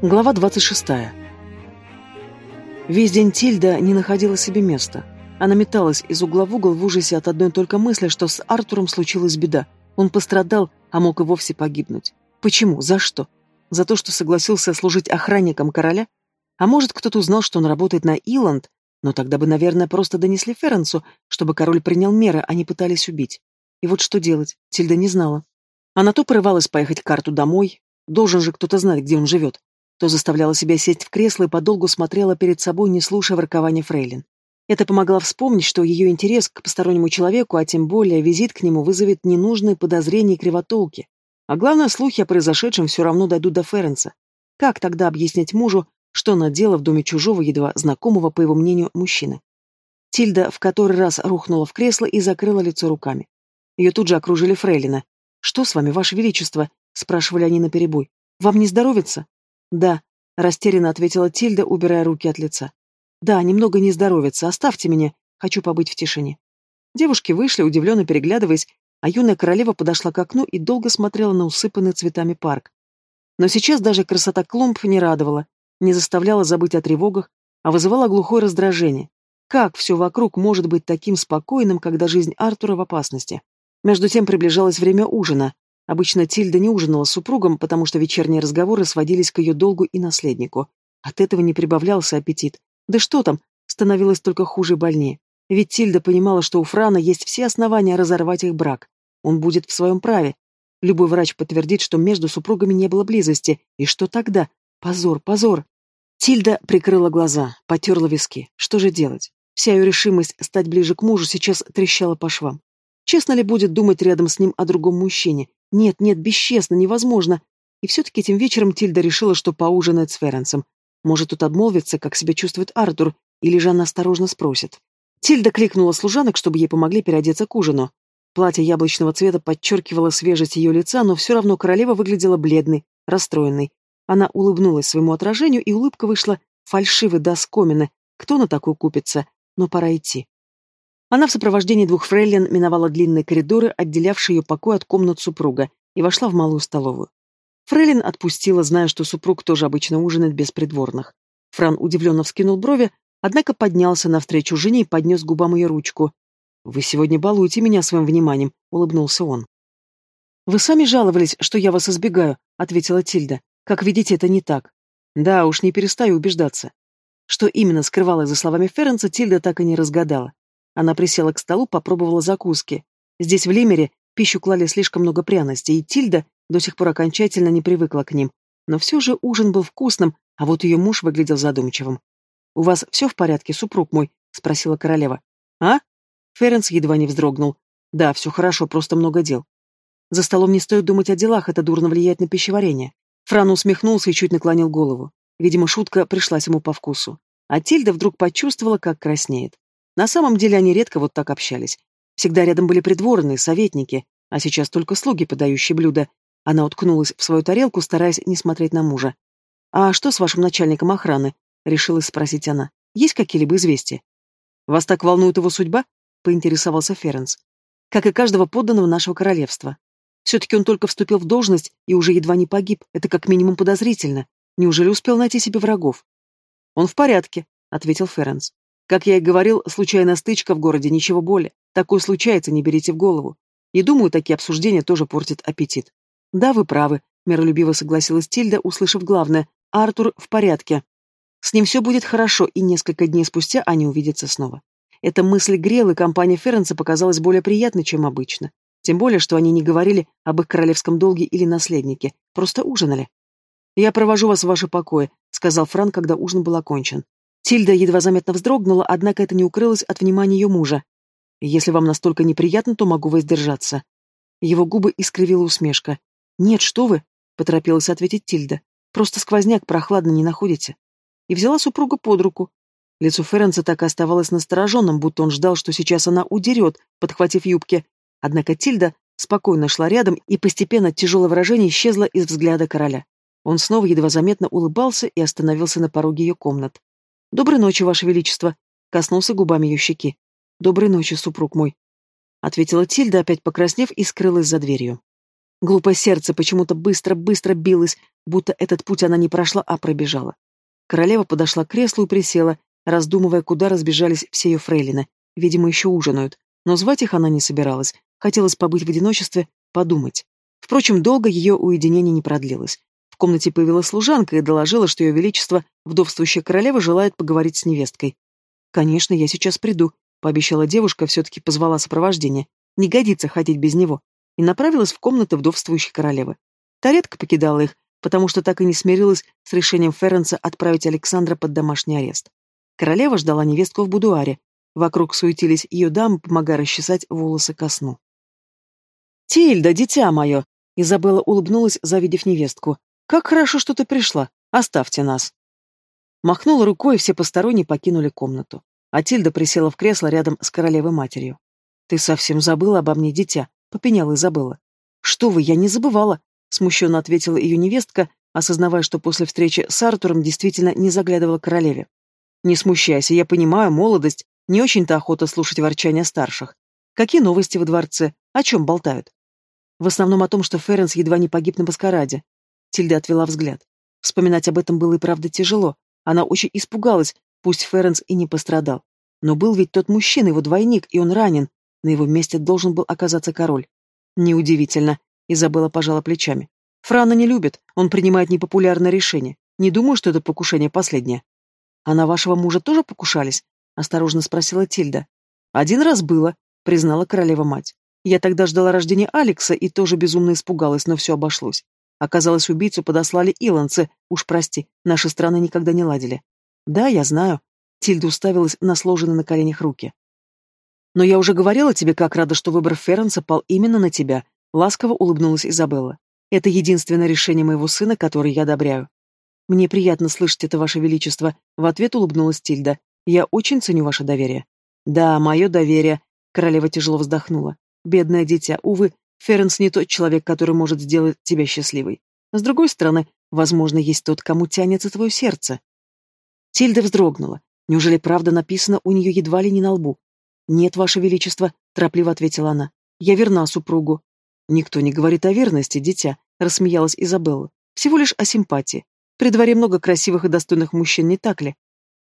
Глава 26. Весь день Тильда не находила себе места. Она металась из угла в угол в ужасе от одной только мысли, что с Артуром случилась беда. Он пострадал, а мог и вовсе погибнуть. Почему? За что? За то, что согласился служить охранником короля? А может, кто-то узнал, что он работает на Иланд? Но тогда бы, наверное, просто донесли Ференсу, чтобы король принял меры, а не пытались убить. И вот что делать? Тильда не знала. Она то порывалась поехать к карту домой, должен же кто-то знать, где он живет, то заставляла себя сесть в кресло и подолгу смотрела перед собой, не слушая воркования Фрейлин. Это помогло вспомнить, что ее интерес к постороннему человеку, а тем более визит к нему, вызовет ненужные подозрения и кривотолки. А главное, слухи о произошедшем все равно дойдут до Ференса. Как тогда объяснять мужу, что она делала в доме чужого, едва знакомого, по его мнению, мужчины? Тильда в который раз рухнула в кресло и закрыла лицо руками. Ее тут же окружили Фрейлина. «Что с вами, Ваше Величество?» — спрашивали они наперебой. «Вам не здоровится?» «Да», — растерянно ответила Тильда, убирая руки от лица. «Да, немного не здоровится. Оставьте меня. Хочу побыть в тишине». Девушки вышли, удивленно переглядываясь, а юная королева подошла к окну и долго смотрела на усыпанный цветами парк. Но сейчас даже красота клумб не радовала, не заставляла забыть о тревогах, а вызывала глухое раздражение. Как все вокруг может быть таким спокойным, когда жизнь Артура в опасности? Между тем приближалось время ужина, Обычно Тильда не ужинала с супругом, потому что вечерние разговоры сводились к ее долгу и наследнику. От этого не прибавлялся аппетит. Да что там, становилось только хуже и больнее. Ведь Тильда понимала, что у Франа есть все основания разорвать их брак. Он будет в своем праве. Любой врач подтвердит, что между супругами не было близости. И что тогда? Позор, позор. Тильда прикрыла глаза, потерла виски. Что же делать? Вся ее решимость стать ближе к мужу сейчас трещала по швам. Честно ли будет думать рядом с ним о другом мужчине? Нет, нет, бесчестно, невозможно. И все-таки этим вечером Тильда решила, что поужинает с Ференсом. Может, тут обмолвится, как себя чувствует Артур, или же она осторожно спросит. Тильда кликнула служанок, чтобы ей помогли переодеться к ужину. Платье яблочного цвета подчеркивало свежесть ее лица, но все равно королева выглядела бледной, расстроенной. Она улыбнулась своему отражению, и улыбка вышла фальшивой до скомины. Кто на такую купится? Но пора идти. Она в сопровождении двух фрейлин миновала длинные коридоры, отделявшие ее покой от комнат супруга, и вошла в малую столовую. Фрейлин отпустила, зная, что супруг тоже обычно ужинает без придворных. Фран удивленно вскинул брови, однако поднялся навстречу жене и поднес губам ее ручку. «Вы сегодня балуете меня своим вниманием», — улыбнулся он. «Вы сами жаловались, что я вас избегаю», — ответила Тильда. «Как видите, это не так». «Да, уж не перестаю убеждаться». Что именно скрывалось за словами Ференца, Тильда так и не разгадала. Она присела к столу, попробовала закуски. Здесь, в Лимере, пищу клали слишком много пряностей, и Тильда до сих пор окончательно не привыкла к ним. Но все же ужин был вкусным, а вот ее муж выглядел задумчивым. «У вас все в порядке, супруг мой?» — спросила королева. «А?» Ференс едва не вздрогнул. «Да, все хорошо, просто много дел. За столом не стоит думать о делах, это дурно влияет на пищеварение». Фран усмехнулся и чуть наклонил голову. Видимо, шутка пришлась ему по вкусу. А Тильда вдруг почувствовала, как краснеет. На самом деле они редко вот так общались. Всегда рядом были придворные, советники, а сейчас только слуги, подающие блюда. Она уткнулась в свою тарелку, стараясь не смотреть на мужа. «А что с вашим начальником охраны?» — решилась спросить она. «Есть какие-либо известия?» «Вас так волнует его судьба?» — поинтересовался Ференс. «Как и каждого подданного нашего королевства. Все-таки он только вступил в должность и уже едва не погиб. Это как минимум подозрительно. Неужели успел найти себе врагов?» «Он в порядке», — ответил Ференс. Как я и говорил, случайная стычка в городе, ничего более. Такое случается, не берите в голову. И думаю, такие обсуждения тоже портят аппетит. Да, вы правы, миролюбиво согласилась Тильда, услышав главное. Артур в порядке. С ним все будет хорошо, и несколько дней спустя они увидятся снова. Эта мысль грела, и компания Ференца показалась более приятной, чем обычно. Тем более, что они не говорили об их королевском долге или наследнике, просто ужинали. «Я провожу вас в ваше покои», — сказал Франк, когда ужин был окончен. Тильда едва заметно вздрогнула, однако это не укрылось от внимания ее мужа. «Если вам настолько неприятно, то могу воздержаться». Его губы искривила усмешка. «Нет, что вы!» — поторопилась ответить Тильда. «Просто сквозняк прохладно не находите». И взяла супруга под руку. Лицо Ференца так и оставалось настороженным, будто он ждал, что сейчас она удерет, подхватив юбки. Однако Тильда спокойно шла рядом, и постепенно тяжелое выражение исчезло из взгляда короля. Он снова едва заметно улыбался и остановился на пороге ее комнат. «Доброй ночи, Ваше Величество!» — коснулся губами ее щеки. «Доброй ночи, супруг мой!» — ответила Тильда, опять покраснев, и скрылась за дверью. Глупое сердце почему-то быстро-быстро билось, будто этот путь она не прошла, а пробежала. Королева подошла к креслу и присела, раздумывая, куда разбежались все ее фрейлины. Видимо, еще ужинают. Но звать их она не собиралась. Хотелось побыть в одиночестве, подумать. Впрочем, долго ее уединение не продлилось. В комнате появилась служанка и доложила, что ее величество, вдовствующая королева, желает поговорить с невесткой. «Конечно, я сейчас приду», — пообещала девушка, все-таки позвала сопровождение. «Не годится ходить без него». И направилась в комнаты вдовствующей королевы. Та редко покидала их, потому что так и не смирилась с решением Ференса отправить Александра под домашний арест. Королева ждала невестку в будуаре. Вокруг суетились ее дамы, помогая расчесать волосы ко сну. «Тильда, дитя мое!» Изабелла улыбнулась, завидев невестку. «Как хорошо, что ты пришла. Оставьте нас». Махнула рукой, и все посторонние покинули комнату. А Тильда присела в кресло рядом с королевой матерью. «Ты совсем забыла обо мне, дитя», — попеняла Изабелла. «Что вы, я не забывала», — смущенно ответила ее невестка, осознавая, что после встречи с Артуром действительно не заглядывала королеве. «Не смущайся, я понимаю, молодость, не очень-то охота слушать ворчания старших. Какие новости во дворце? О чем болтают?» В основном о том, что Ференс едва не погиб на маскараде. Тильда отвела взгляд. Вспоминать об этом было и правда тяжело. Она очень испугалась, пусть Ференс и не пострадал. Но был ведь тот мужчина, его двойник, и он ранен. На его месте должен был оказаться король. Неудивительно. Изабелла пожала плечами. Франа не любит, он принимает непопулярное решение. Не думаю, что это покушение последнее. А на вашего мужа тоже покушались? Осторожно спросила Тильда. Один раз было, признала королева-мать. Я тогда ждала рождения Алекса и тоже безумно испугалась, но все обошлось. Оказалось, убийцу подослали илонцы. Уж прости, наши страны никогда не ладили. Да, я знаю. Тильда уставилась на сложенные на коленях руки. Но я уже говорила тебе, как рада, что выбор Ференса пал именно на тебя. Ласково улыбнулась Изабелла. Это единственное решение моего сына, которое я одобряю. Мне приятно слышать это, Ваше Величество. В ответ улыбнулась Тильда. Я очень ценю ваше доверие. Да, мое доверие. Королева тяжело вздохнула. Бедное дитя, увы, Ференс не тот человек, который может сделать тебя счастливой. С другой стороны, возможно, есть тот, кому тянется твое сердце. Тильда вздрогнула. Неужели правда написано у нее едва ли не на лбу? «Нет, Ваше Величество», — торопливо ответила она. «Я верна супругу». «Никто не говорит о верности, дитя», — рассмеялась Изабелла. «Всего лишь о симпатии. При дворе много красивых и достойных мужчин, не так ли?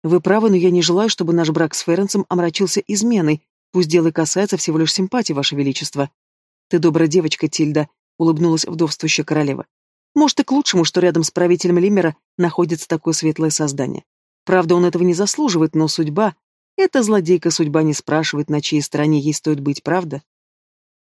Вы правы, но я не желаю, чтобы наш брак с Ференсом омрачился изменой, пусть дело касается всего лишь симпатии, Ваше Величество. «Ты добрая девочка, Тильда», — улыбнулась вдовствующая королева. «Может, и к лучшему, что рядом с правителем Лимера находится такое светлое создание. Правда, он этого не заслуживает, но судьба... Эта злодейка судьба не спрашивает, на чьей стороне ей стоит быть, правда?»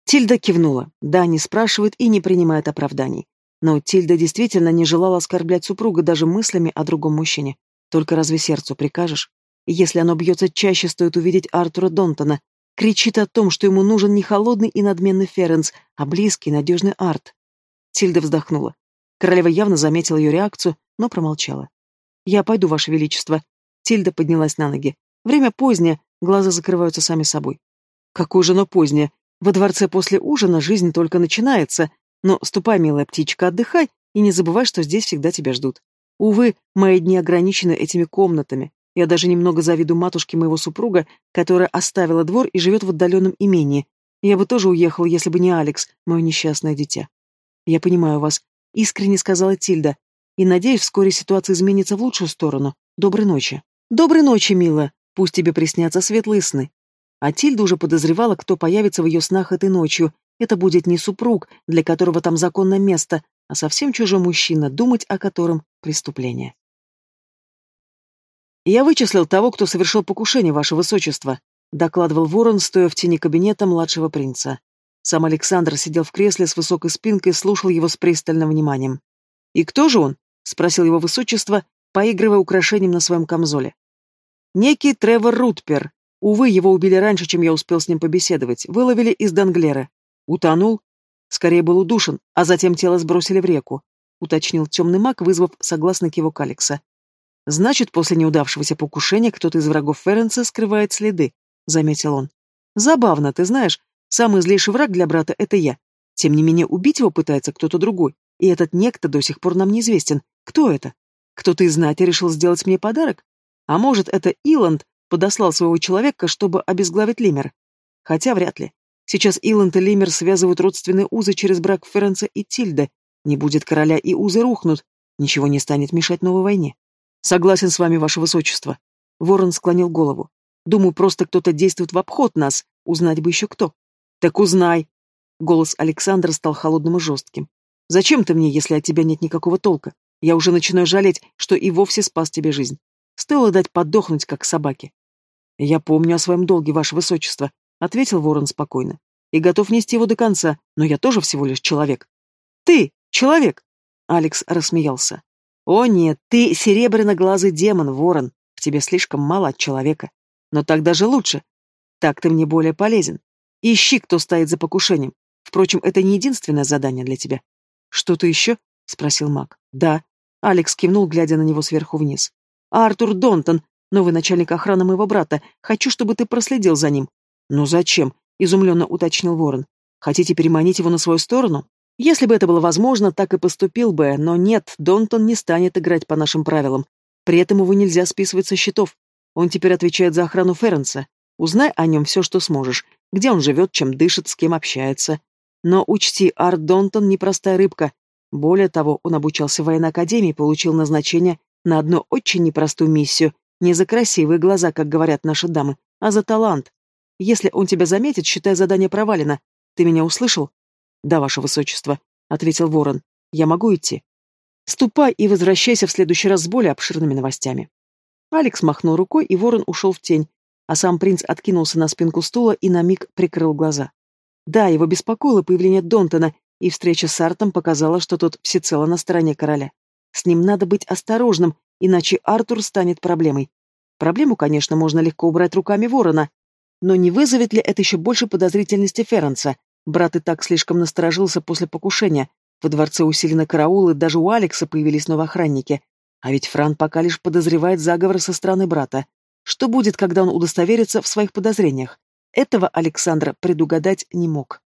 Тильда кивнула. Да, не спрашивает и не принимает оправданий. Но Тильда действительно не желала оскорблять супруга даже мыслями о другом мужчине. Только разве сердцу прикажешь? если оно бьется чаще, стоит увидеть Артура Донтона, Кричит о том, что ему нужен не холодный и надменный Ференс, а близкий, надежный Арт. Тильда вздохнула. Королева явно заметила ее реакцию, но промолчала. «Я пойду, Ваше Величество». Тильда поднялась на ноги. «Время позднее, глаза закрываются сами собой». «Какое же оно позднее? Во дворце после ужина жизнь только начинается. Но ступай, милая птичка, отдыхай, и не забывай, что здесь всегда тебя ждут. Увы, мои дни ограничены этими комнатами. Я даже немного завидую матушке моего супруга, которая оставила двор и живет в отдаленном имении. Я бы тоже уехал, если бы не Алекс, мое несчастное дитя. Я понимаю вас, искренне сказала Тильда, и надеюсь, вскоре ситуация изменится в лучшую сторону. Доброй ночи. Доброй ночи, мила. Пусть тебе приснятся светлые сны. А Тильда уже подозревала, кто появится в ее снах этой ночью. Это будет не супруг, для которого там законное место, а совсем чужой мужчина, думать о котором преступление. «Я вычислил того, кто совершил покушение, ваше высочество», докладывал ворон, стоя в тени кабинета младшего принца. Сам Александр сидел в кресле с высокой спинкой и слушал его с пристальным вниманием. «И кто же он?» — спросил его высочество, поигрывая украшением на своем камзоле. «Некий Тревор Рутпер. Увы, его убили раньше, чем я успел с ним побеседовать. Выловили из Данглера. Утонул? Скорее был удушен, а затем тело сбросили в реку», — уточнил темный маг, вызвав согласно кивок Алекса. Значит, после неудавшегося покушения кто-то из врагов Ференса скрывает следы, заметил он. Забавно, ты знаешь, самый злейший враг для брата — это я. Тем не менее, убить его пытается кто-то другой, и этот некто до сих пор нам неизвестен. Кто это? Кто-то из знати решил сделать мне подарок? А может, это Иланд подослал своего человека, чтобы обезглавить Лимер? Хотя вряд ли. Сейчас Иланд и Лемер связывают родственные узы через брак Ференца и Тильда. Не будет короля, и узы рухнут. Ничего не станет мешать новой войне. Согласен с вами, ваше высочество. Ворон склонил голову. Думаю, просто кто-то действует в обход нас. Узнать бы еще кто. Так узнай. Голос Александра стал холодным и жестким. Зачем ты мне, если от тебя нет никакого толка? Я уже начинаю жалеть, что и вовсе спас тебе жизнь. Стоило дать подохнуть, как собаке. Я помню о своем долге, ваше высочество, ответил Ворон спокойно. И готов нести его до конца, но я тоже всего лишь человек. Ты человек! Алекс рассмеялся. О нет, ты серебряноглазый демон, Ворон. В тебе слишком мало от человека. Но так даже лучше. Так ты мне более полезен. Ищи, кто стоит за покушением. Впрочем, это не единственное задание для тебя. Что-то еще? спросил маг. Да. Алекс кивнул, глядя на него сверху вниз. Артур Донтон, новый начальник охраны моего брата. Хочу, чтобы ты проследил за ним. Ну зачем? изумленно уточнил Ворон. Хотите переманить его на свою сторону? Если бы это было возможно, так и поступил бы, но нет, Донтон не станет играть по нашим правилам. При этом его нельзя списывать со счетов. Он теперь отвечает за охрану Ференса. Узнай о нем все, что сможешь. Где он живет, чем дышит, с кем общается. Но учти, Арт Донтон непростая рыбка. Более того, он обучался в военной академии и получил назначение на одну очень непростую миссию. Не за красивые глаза, как говорят наши дамы, а за талант. Если он тебя заметит, считай задание провалено. Ты меня услышал? Да, ваше высочество, ответил Ворон. Я могу идти. Ступай и возвращайся в следующий раз с более обширными новостями. Алекс махнул рукой, и Ворон ушел в тень, а сам принц откинулся на спинку стула и на миг прикрыл глаза. Да, его беспокоило появление Донтона, и встреча с Артом показала, что тот всецело на стороне короля. С ним надо быть осторожным, иначе Артур станет проблемой. Проблему, конечно, можно легко убрать руками ворона, но не вызовет ли это еще больше подозрительности Ференца? Брат и так слишком насторожился после покушения. Во дворце усилены караулы, даже у Алекса появились новоохранники. А ведь Фран пока лишь подозревает заговор со стороны брата. Что будет, когда он удостоверится в своих подозрениях? Этого Александра предугадать не мог.